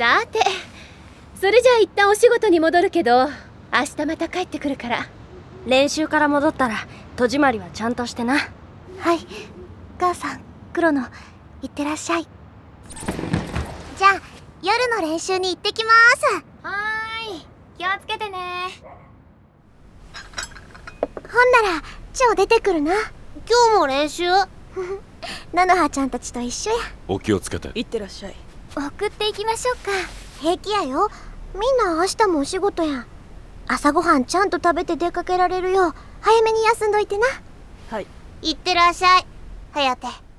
さてそれじゃあ一旦お仕事に戻るけど明日また帰ってくるから。練習から戻ったら戸締まりはちゃんとしてな。はい。母さん黒野いってらっしゃい。じゃあ夜の練習に行ってきます。はーい。気をつけてね。ほんなら超出てくるな。今日も練習？菜の葉ちゃんたちと一緒や。お気をつけて。いってらっしゃい送っていきましょうか。平気やよ。みんな明日もお仕事や朝ごはんちゃんと食べて出かけられるよ。う早めに休んどいてな。はい。いってらっしゃい。颯